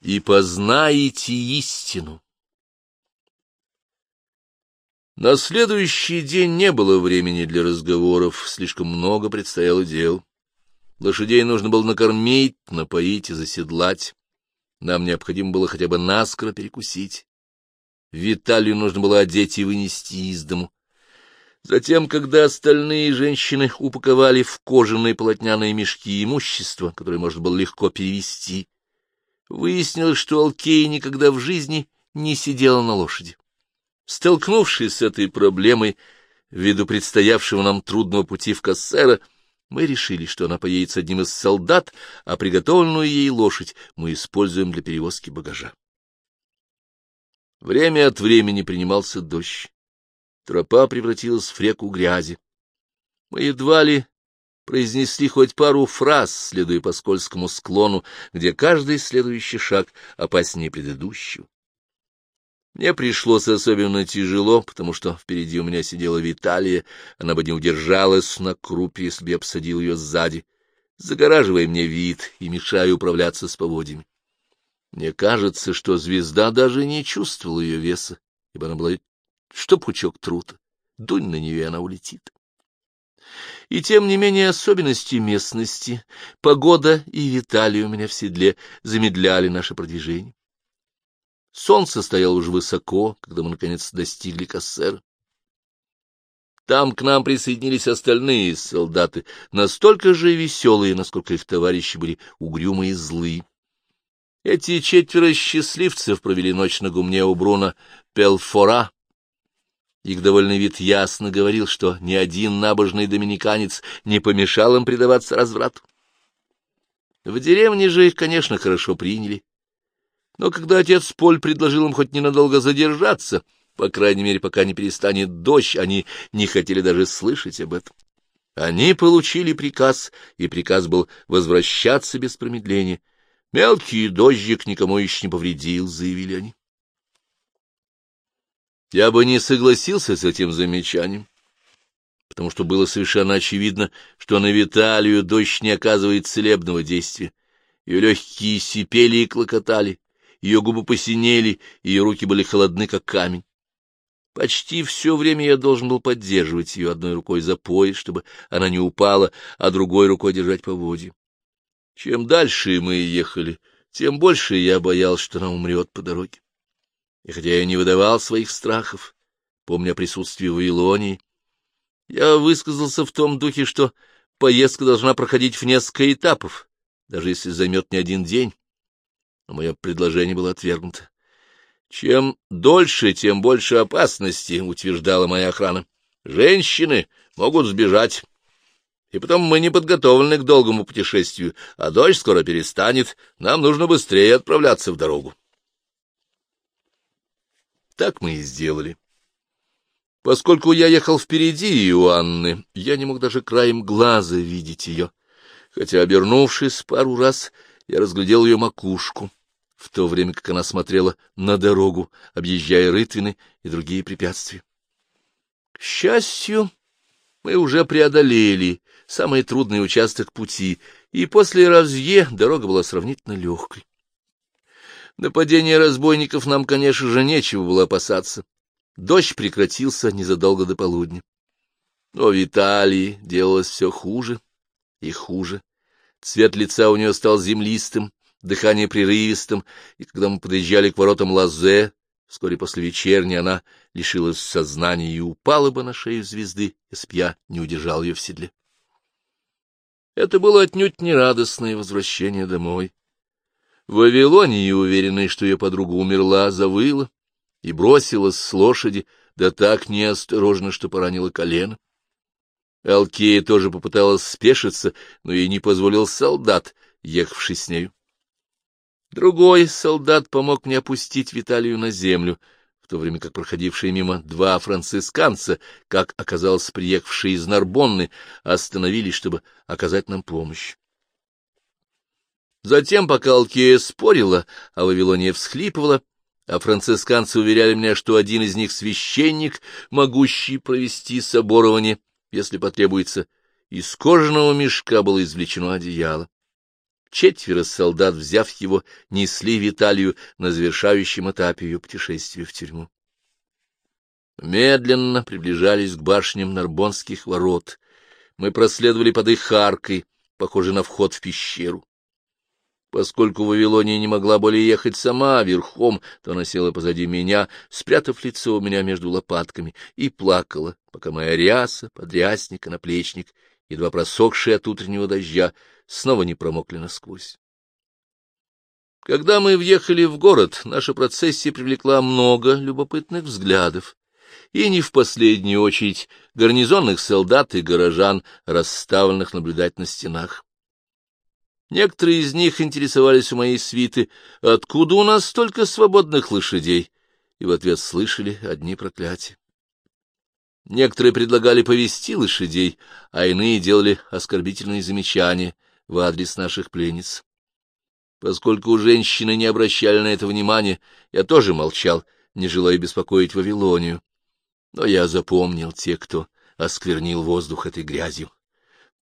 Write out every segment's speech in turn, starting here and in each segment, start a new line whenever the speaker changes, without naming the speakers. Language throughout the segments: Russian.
и познаете истину. На следующий день не было времени для разговоров, слишком много предстояло дел. Лошадей нужно было накормить, напоить и заседлать. Нам необходимо было хотя бы наскоро перекусить. Виталию нужно было одеть и вынести из дому. Затем, когда остальные женщины упаковали в кожаные полотняные мешки имущество, которое можно было легко перевести, выяснилось, что Алкея никогда в жизни не сидела на лошади. Столкнувшись с этой проблемой, ввиду предстоявшего нам трудного пути в Кассера, мы решили, что она поедет с одним из солдат, а приготовленную ей лошадь мы используем для перевозки багажа. Время от времени принимался дождь. Тропа превратилась в реку грязи. Мы едва ли произнесли хоть пару фраз, следуя по скользкому склону, где каждый следующий шаг опаснее предыдущего. Мне пришлось особенно тяжело, потому что впереди у меня сидела Виталия, она бы не удержалась на крупе, если бы я обсадил ее сзади, загораживая мне вид и мешая управляться с поводьями. Мне кажется, что звезда даже не чувствовала ее веса, ибо она была что пучок трута, дунь на нее, она улетит. И тем не менее особенности местности, погода и Виталий у меня в седле замедляли наше продвижение. Солнце стояло уже высоко, когда мы, наконец, достигли Кассера. Там к нам присоединились остальные солдаты, настолько же веселые, насколько их товарищи были угрюмы и злы. Эти четверо счастливцев провели ночь на гумне у Бруна Пелфора. Их довольный вид ясно говорил, что ни один набожный доминиканец не помешал им предаваться разврату. В деревне же их, конечно, хорошо приняли. Но когда отец Поль предложил им хоть ненадолго задержаться, по крайней мере, пока не перестанет дождь, они не хотели даже слышать об этом. Они получили приказ, и приказ был возвращаться без промедления. Мелкий дождик никому еще не повредил, заявили они. Я бы не согласился с этим замечанием, потому что было совершенно очевидно, что на Виталию дождь не оказывает целебного действия. Ее легкие сипели и клокотали, ее губы посинели, ее руки были холодны, как камень. Почти все время я должен был поддерживать ее одной рукой за пояс, чтобы она не упала, а другой рукой держать поводья. Чем дальше мы ехали, тем больше я боялся, что она умрет по дороге. И хотя я не выдавал своих страхов, помня о присутствии в Вавилонии, я высказался в том духе, что поездка должна проходить в несколько этапов, даже если займет не один день но мое предложение было отвергнуто. Чем дольше, тем больше опасности, — утверждала моя охрана. Женщины могут сбежать. И потом мы не подготовлены к долгому путешествию, а дождь скоро перестанет, нам нужно быстрее отправляться в дорогу. Так мы и сделали. Поскольку я ехал впереди Иоанны, я не мог даже краем глаза видеть ее, хотя, обернувшись пару раз, я разглядел ее макушку в то время как она смотрела на дорогу, объезжая рытвины и другие препятствия. К счастью, мы уже преодолели самый трудный участок пути, и после разъе дорога была сравнительно легкой. Нападения разбойников нам, конечно же, нечего было опасаться. Дождь прекратился незадолго до полудня. Но Виталии делалось все хуже и хуже. Цвет лица у нее стал землистым, дыхание прерывистым, и когда мы подъезжали к воротам Лазе, вскоре после вечерни она лишилась сознания и упала бы на шею звезды, если б я не удержал ее в седле. Это было отнюдь нерадостное возвращение домой. В Вавилонии, уверенная, что ее подруга умерла, завыла и бросилась с лошади, да так неосторожно, что поранила колено. Алкея тоже попыталась спешиться, но ей не позволил солдат, ехавший с нею. Другой солдат помог мне опустить Виталию на землю, в то время как проходившие мимо два францисканца, как оказалось приехавшие из Нарбонны, остановились, чтобы оказать нам помощь. Затем, пока Алкея спорила, а Вавилония всхлипывала, а францисканцы уверяли меня, что один из них священник, могущий провести соборование, если потребуется, из кожаного мешка было извлечено одеяло. Четверо солдат, взяв его, несли Виталию на завершающем этапе ее путешествия в тюрьму. Медленно приближались к башням Нарбонских ворот. Мы проследовали под их аркой, похожей на вход в пещеру. Поскольку Вавилония не могла более ехать сама верхом, то она села позади меня, спрятав лицо у меня между лопатками, и плакала, пока моя ряса, подрясник и наплечник, едва просохшие от утреннего дождя, снова не промокли насквозь. Когда мы въехали в город, наша процессия привлекла много любопытных взглядов, и не в последнюю очередь гарнизонных солдат и горожан, расставленных наблюдать на стенах. Некоторые из них интересовались у моей свиты, откуда у нас столько свободных лошадей, и в ответ слышали одни проклятия. Некоторые предлагали повести лошадей, а иные делали оскорбительные замечания в адрес наших пленниц. Поскольку женщины не обращали на это внимания, я тоже молчал, не желая беспокоить Вавилонию. Но я запомнил тех, кто осквернил воздух этой грязью.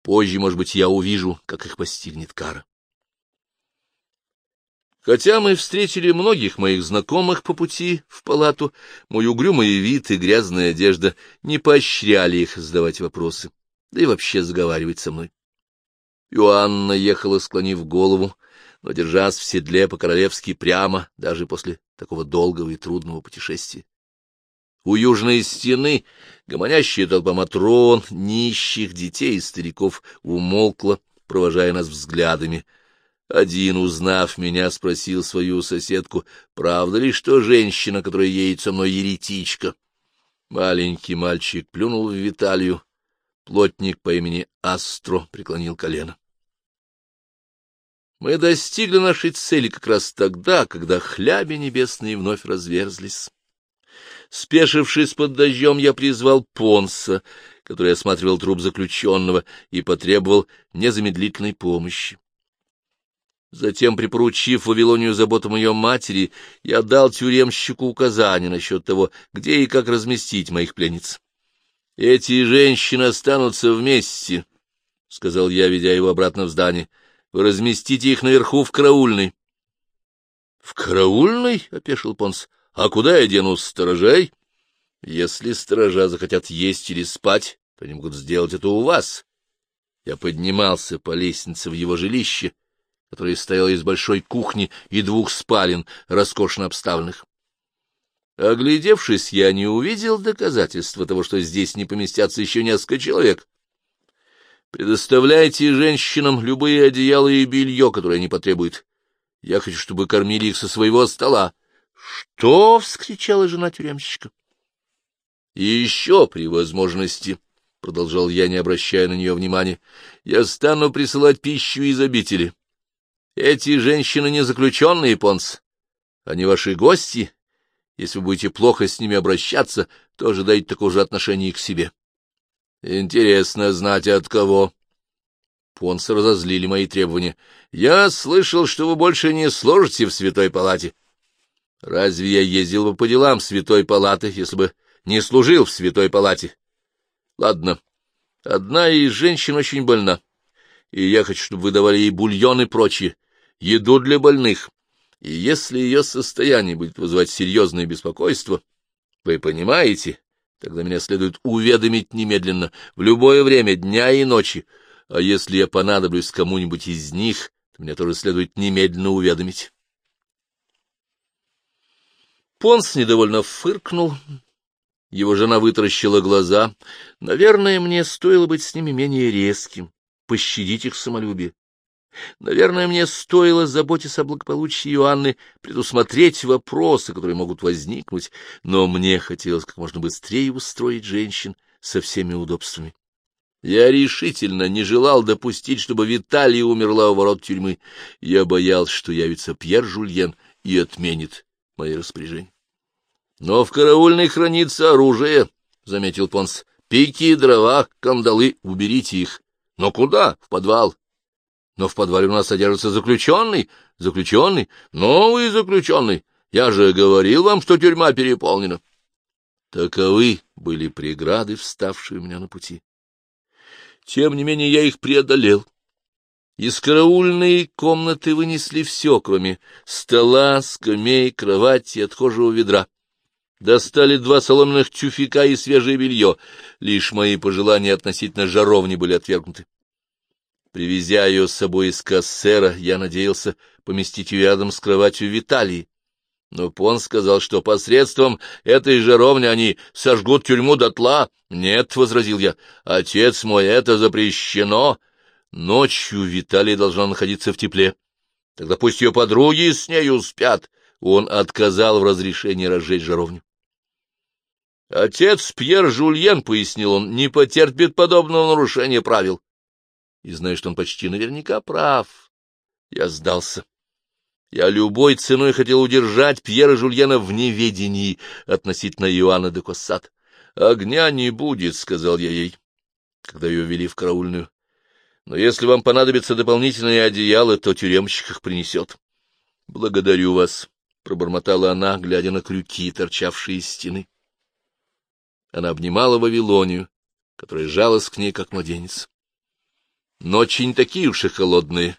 Позже, может быть, я увижу, как их постигнет кара. Хотя мы встретили многих моих знакомых по пути в палату, мой угрюмый вид и грязная одежда не поощряли их задавать вопросы, да и вообще заговаривать со мной. Иоанна ехала, склонив голову, но держась в седле по-королевски прямо, даже после такого долгого и трудного путешествия. У южной стены гомонящая толпа матрон, нищих, детей и стариков умолкла, провожая нас взглядами. Один, узнав меня, спросил свою соседку, правда ли, что женщина, которая едет со мной, еретичка? Маленький мальчик плюнул в Виталию. Плотник по имени Астро преклонил колено. Мы достигли нашей цели как раз тогда, когда хляби небесные вновь разверзлись. Спешившись под дождем, я призвал Понса, который осматривал труп заключенного, и потребовал незамедлительной помощи. Затем, припоручив Вавилонию заботам ее матери, я дал тюремщику указания насчет того, где и как разместить моих пленниц. — Эти женщины останутся вместе, — сказал я, ведя его обратно в здание. — Вы разместите их наверху в караульной. — В караульной? — опешил Понс. А куда я дену сторожей? Если сторожа захотят есть или спать, то они могут сделать это у вас. Я поднимался по лестнице в его жилище, которое стояло из большой кухни и двух спален, роскошно обставленных. Оглядевшись, я не увидел доказательства того, что здесь не поместятся еще несколько человек. Предоставляйте женщинам любые одеяла и белье, которое они потребуют. Я хочу, чтобы кормили их со своего стола. Что? — вскричала жена тюремщика. — И еще при возможности, — продолжал я, не обращая на нее внимания, — я стану присылать пищу из обители. Эти женщины не заключенные, Понс. Они ваши гости. Если вы будете плохо с ними обращаться, то ожидайте такого же отношения к себе. Интересно знать, от кого. Понс разозлили мои требования. Я слышал, что вы больше не служите в святой палате. — Разве я ездил бы по делам святой палаты, если бы не служил в святой палате? Ладно, одна из женщин очень больна, и я хочу, чтобы вы давали ей бульон и прочее, еду для больных. И если ее состояние будет вызывать серьезное беспокойство, вы понимаете, тогда меня следует уведомить немедленно, в любое время, дня и ночи, а если я понадоблюсь кому-нибудь из них, то мне тоже следует немедленно уведомить. Понс недовольно фыркнул. Его жена вытаращила глаза. Наверное, мне стоило быть с ними менее резким, пощадить их самолюбие. Наверное, мне стоило, заботиться о благополучии Иоанны, предусмотреть вопросы, которые могут возникнуть, но мне хотелось как можно быстрее устроить женщин со всеми удобствами. Я решительно не желал допустить, чтобы Виталия умерла у ворот тюрьмы. Я боялся, что явится Пьер Жульен и отменит мои распоряжения. — Но в караульной хранится оружие, — заметил Понс. — Пики, дрова, кандалы, уберите их. — Но куда? В подвал. — Но в подвале у нас содержится заключенный. Заключенный? Новый заключенный. Я же говорил вам, что тюрьма переполнена. Таковы были преграды, вставшие у меня на пути. Тем не менее я их преодолел Из караульной комнаты вынесли все, кроме стола, скамей, кровати и отхожего ведра. Достали два соломенных тюфика и свежее белье. Лишь мои пожелания относительно жаровни были отвергнуты. Привезя ее с собой из кассера, я надеялся поместить ее рядом с кроватью Виталии. Но Пон сказал, что посредством этой жаровни они сожгут тюрьму дотла. — Нет, — возразил я, — отец мой, это запрещено. Ночью Виталий должна находиться в тепле. Тогда пусть ее подруги с нею спят. Он отказал в разрешении разжечь жаровню. Отец Пьер Жульен, — пояснил он, — не потерпит подобного нарушения правил. И знаю, что он почти наверняка прав. Я сдался. Я любой ценой хотел удержать Пьера Жульена в неведении относительно Иоанна де Коссат. «Огня не будет», — сказал я ей, когда ее вели в караульную. Но если вам понадобится дополнительные одеяла, то тюремщик их принесет. — Благодарю вас, — пробормотала она, глядя на крюки, торчавшие из стены. Она обнимала Вавилонию, которая жалась к ней, как младенец. Ночи не такие уж и холодные.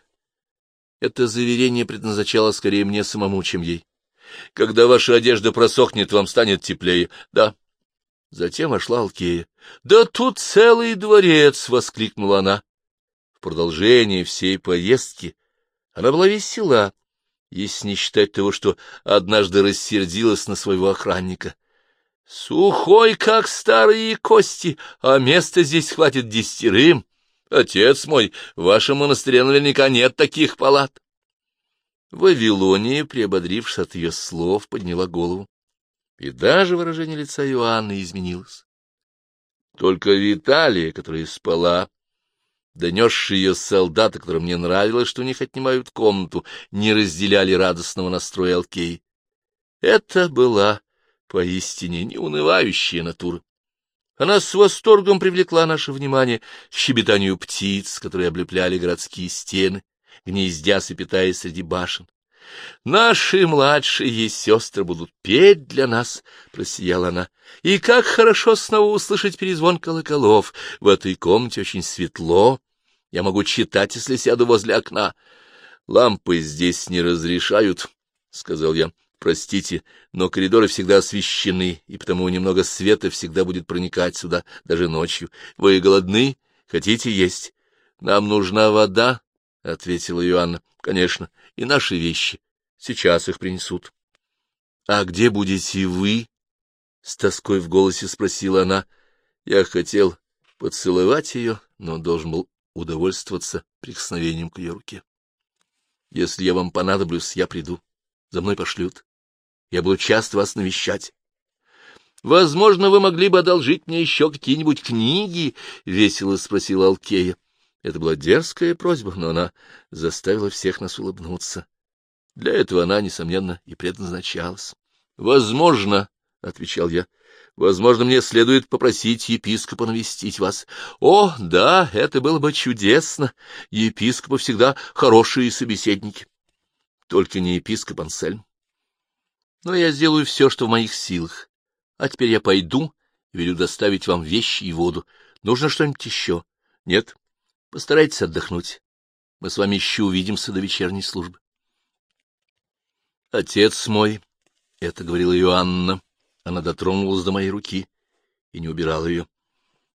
Это заверение предназначало скорее мне самому, чем ей. Когда ваша одежда просохнет, вам станет теплее. Да. Затем вошла Алкея. — Да тут целый дворец! — воскликнула она. В продолжение всей поездки она была весела, если не считать того, что однажды рассердилась на своего охранника. Сухой, как старые кости, а места здесь хватит десятерым. Отец мой, в вашем монастыре наверняка нет таких палат. Вавилония, приободрившись от ее слов, подняла голову, и даже выражение лица Иоанны изменилось. Только Виталия, которая спала, Донесшие ее солдаты, которым не нравилось, что у них отнимают комнату, не разделяли радостного настроя Алкеи. Это была поистине неунывающая натура. Она с восторгом привлекла наше внимание к щебетанию птиц, которые облепляли городские стены, гнездясь и питаясь среди башен. Наши младшие сестры будут петь для нас, — просияла она. И как хорошо снова услышать перезвон колоколов. В этой комнате очень светло, я могу читать, если сяду возле окна. Лампы здесь не разрешают, — сказал я. Простите, но коридоры всегда освещены, и потому немного света всегда будет проникать сюда, даже ночью. Вы голодны? Хотите есть? Нам нужна вода, — ответила Иоанна. — Конечно, и наши вещи. Сейчас их принесут. — А где будете вы? — с тоской в голосе спросила она. Я хотел поцеловать ее, но должен был удовольствоваться прикосновением к ее руке. Если я вам понадоблюсь, я приду. За мной пошлют. Я буду часто вас навещать. Возможно, вы могли бы одолжить мне еще какие-нибудь книги? — весело спросила Алкея. Это была дерзкая просьба, но она заставила всех нас улыбнуться. Для этого она, несомненно, и предназначалась. — Возможно, — отвечал я, Возможно, мне следует попросить епископа навестить вас. О, да, это было бы чудесно. Епископы всегда хорошие собеседники. Только не епископ Ансельм. Но я сделаю все, что в моих силах. А теперь я пойду и велю доставить вам вещи и воду. Нужно что-нибудь еще? Нет? Постарайтесь отдохнуть. Мы с вами еще увидимся до вечерней службы. Отец мой, — это говорила Иоанна, она дотронулась до моей руки и не убирала ее.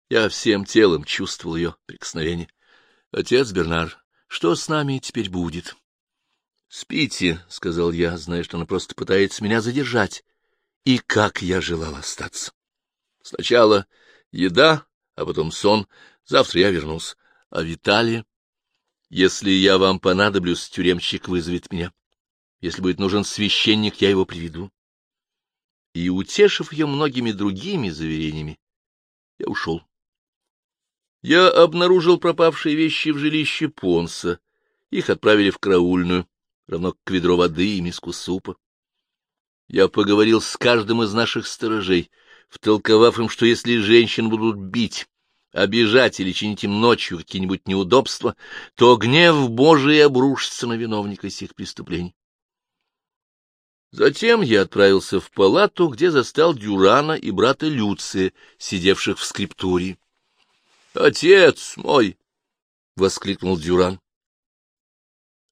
Я всем телом чувствовал ее прикосновение. — Отец Бернар, что с нами теперь будет? — Спите, — сказал я, зная, что она просто пытается меня задержать. И как я желал остаться. Сначала еда, а потом сон. Завтра я вернусь. А Виталия? Если я вам понадоблюсь, тюремщик вызовет меня. Если будет нужен священник, я его приведу и, утешив ее многими другими заверениями, я ушел. Я обнаружил пропавшие вещи в жилище Понса. Их отправили в караульную, равно к ведро воды и миску супа. Я поговорил с каждым из наших сторожей, втолковав им, что если женщин будут бить, обижать или чинить им ночью какие-нибудь неудобства, то гнев Божий обрушится на виновника сих преступлений. Затем я отправился в палату, где застал Дюрана и брата Люция, сидевших в скриптуре. — Отец мой! — воскликнул Дюран.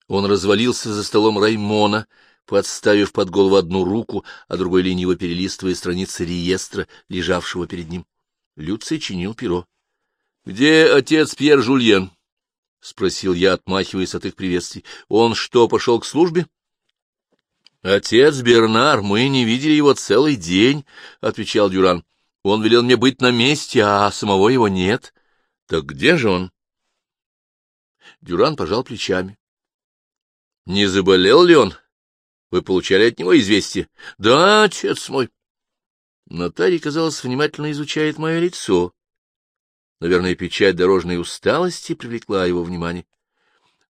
Он развалился за столом Раймона, подставив под голову одну руку, а другой лениво перелистывая страницы реестра, лежавшего перед ним. Люций чинил перо. — Где отец Пьер Жульен? — спросил я, отмахиваясь от их приветствий. — Он что, пошел к службе? — Отец Бернар, мы не видели его целый день, — отвечал Дюран. — Он велел мне быть на месте, а самого его нет. — Так где же он? Дюран пожал плечами. — Не заболел ли он? Вы получали от него известие? — Да, отец мой. Нотарий, казалось, внимательно изучает мое лицо. Наверное, печать дорожной усталости привлекла его внимание.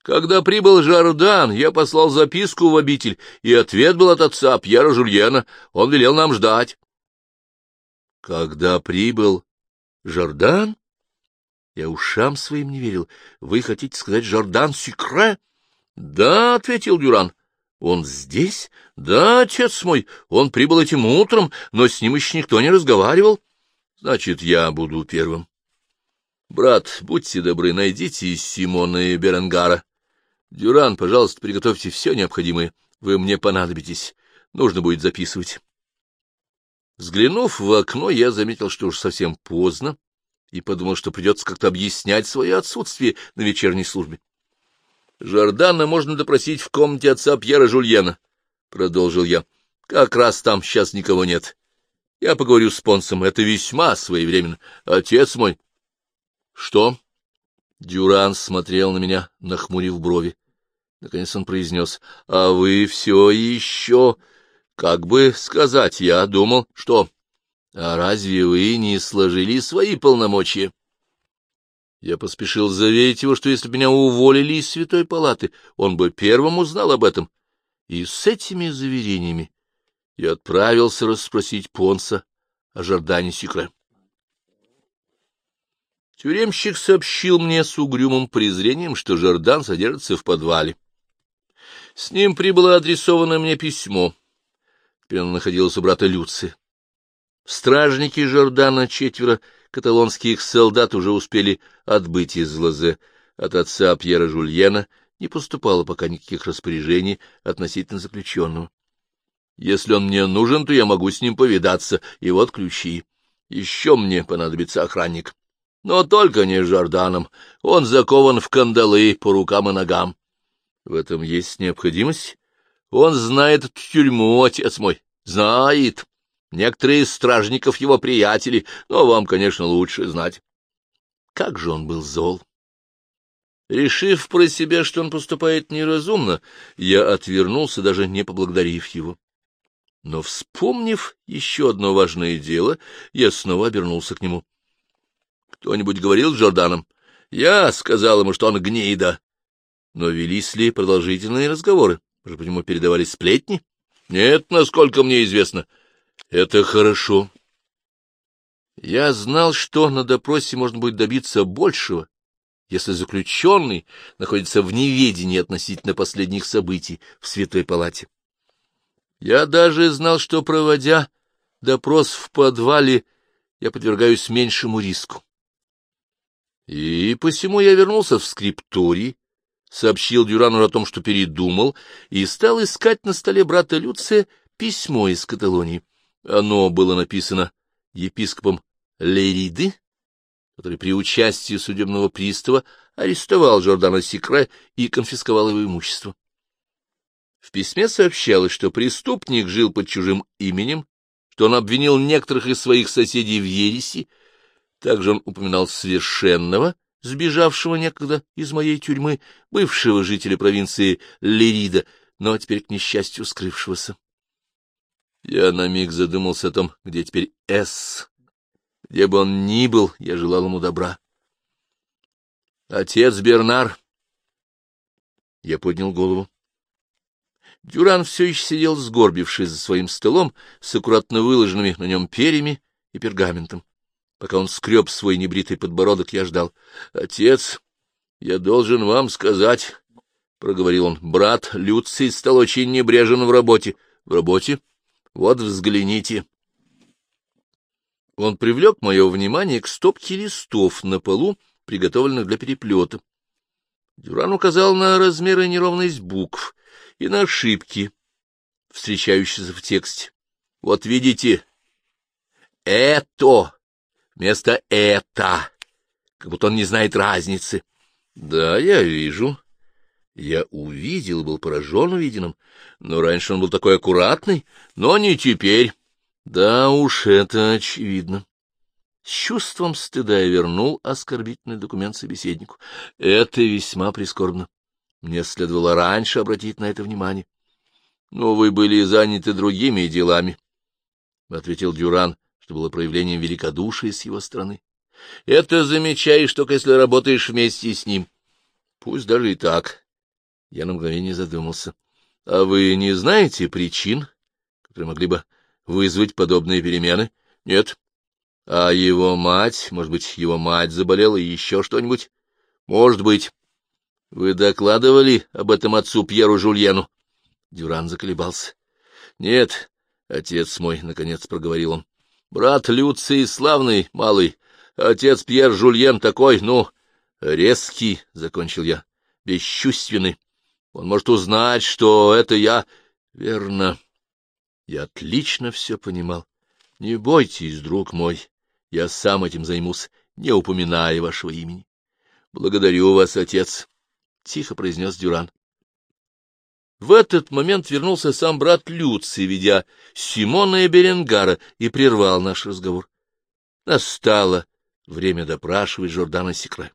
Когда прибыл Жардан, я послал записку в обитель, и ответ был от отца Пьера Жульена. Он велел нам ждать. Когда прибыл Жордан? Я ушам своим не верил. Вы хотите сказать Жордан Секре? Да, — ответил Дюран. Он здесь? Да, отец мой, он прибыл этим утром, но с ним еще никто не разговаривал. Значит, я буду первым. Брат, будьте добры, найдите Симона и Беренгара. Дюран, пожалуйста, приготовьте все необходимое. Вы мне понадобитесь. Нужно будет записывать. Взглянув в окно, я заметил, что уж совсем поздно, и подумал, что придется как-то объяснять свое отсутствие на вечерней службе. — Жордана можно допросить в комнате отца Пьера Жульена, — продолжил я. — Как раз там сейчас никого нет. Я поговорю с Понсом, это весьма своевременно. Отец мой... — Что? Дюран смотрел на меня, нахмурив брови. Наконец он произнес, — А вы все еще... Как бы сказать, я думал, что... А разве вы не сложили свои полномочия? Я поспешил заверить его, что если бы меня уволили из святой палаты, он бы первым узнал об этом. И с этими заверениями я отправился расспросить Понса о Жордане Секре. Тюремщик сообщил мне с угрюмым презрением, что Жордан содержится в подвале. С ним прибыло адресованное мне письмо. Теперь оно находилось у брата Люци. Стражники Жордана, четверо каталонских солдат, уже успели отбыть из Лазе. От отца Пьера Жульена не поступало пока никаких распоряжений относительно заключенного. Если он мне нужен, то я могу с ним повидаться, и вот ключи. Еще мне понадобится охранник. Но только не с Жорданом. Он закован в кандалы по рукам и ногам. В этом есть необходимость. Он знает тюрьму, отец мой. Знает. Некоторые из стражников его приятели, но вам, конечно, лучше знать. Как же он был зол! Решив про себя, что он поступает неразумно, я отвернулся, даже не поблагодарив его. Но, вспомнив еще одно важное дело, я снова обернулся к нему. Кто-нибудь говорил с Джорданом? Я сказал ему, что он гнида. Но велись ли продолжительные разговоры? Может быть, ему передавались сплетни? Нет, насколько мне известно. Это хорошо. Я знал, что на допросе можно будет добиться большего, если заключенный находится в неведении относительно последних событий в Святой Палате. Я даже знал, что, проводя допрос в подвале, я подвергаюсь меньшему риску. И посему я вернулся в скрипторий, сообщил Дюрану о том, что передумал, и стал искать на столе брата Люция письмо из Каталонии. Оно было написано епископом Лериды, который при участии судебного пристава арестовал Жордана Секре и конфисковал его имущество. В письме сообщалось, что преступник жил под чужим именем, что он обвинил некоторых из своих соседей в ереси, также он упоминал совершенного, сбежавшего некогда из моей тюрьмы, бывшего жителя провинции Лерида, но теперь, к несчастью, скрывшегося. Я на миг задумался о том, где теперь С. Где бы он ни был, я желал ему добра. Отец Бернар. Я поднял голову. Дюран все еще сидел, сгорбившись за своим столом, с аккуратно выложенными на нем перьями и пергаментом. Пока он скреб свой небритый подбородок, я ждал. — Отец, я должен вам сказать, — проговорил он, — брат Люций стал очень небрежен в работе. — В работе? Вот взгляните. Он привлек мое внимание к стопке листов на полу, приготовленных для переплета. Дюран указал на размер и неровность букв и на ошибки, встречающиеся в тексте. Вот видите, «это» вместо «это», как будто он не знает разницы. Да, я вижу. Я увидел, был поражен увиденным, но раньше он был такой аккуратный, но не теперь. Да уж, это очевидно. С чувством стыда я вернул оскорбительный документ собеседнику. Это весьма прискорбно. Мне следовало раньше обратить на это внимание. Но вы были заняты другими делами, — ответил Дюран, что было проявлением великодушия с его стороны. Это замечаешь только если работаешь вместе с ним. Пусть даже и так. Я на мгновение задумался. А вы не знаете причин, которые могли бы вызвать подобные перемены? Нет. А его мать, может быть, его мать заболела и еще что-нибудь? Может быть. Вы докладывали об этом отцу Пьеру Жульену? Дюран заколебался. Нет, отец мой, — наконец проговорил он. Брат Люций славный, малый, Отец Пьер Жульен такой, ну, резкий, — закончил я, — бесчувственный. Он может узнать, что это я... Верно. Я отлично все понимал. Не бойтесь, друг мой, я сам этим займусь, не упоминая вашего имени. Благодарю вас, отец, — тихо произнес Дюран. В этот момент вернулся сам брат Люций, ведя Симона и Беренгара, и прервал наш разговор. Настало время допрашивать Жордана Секре.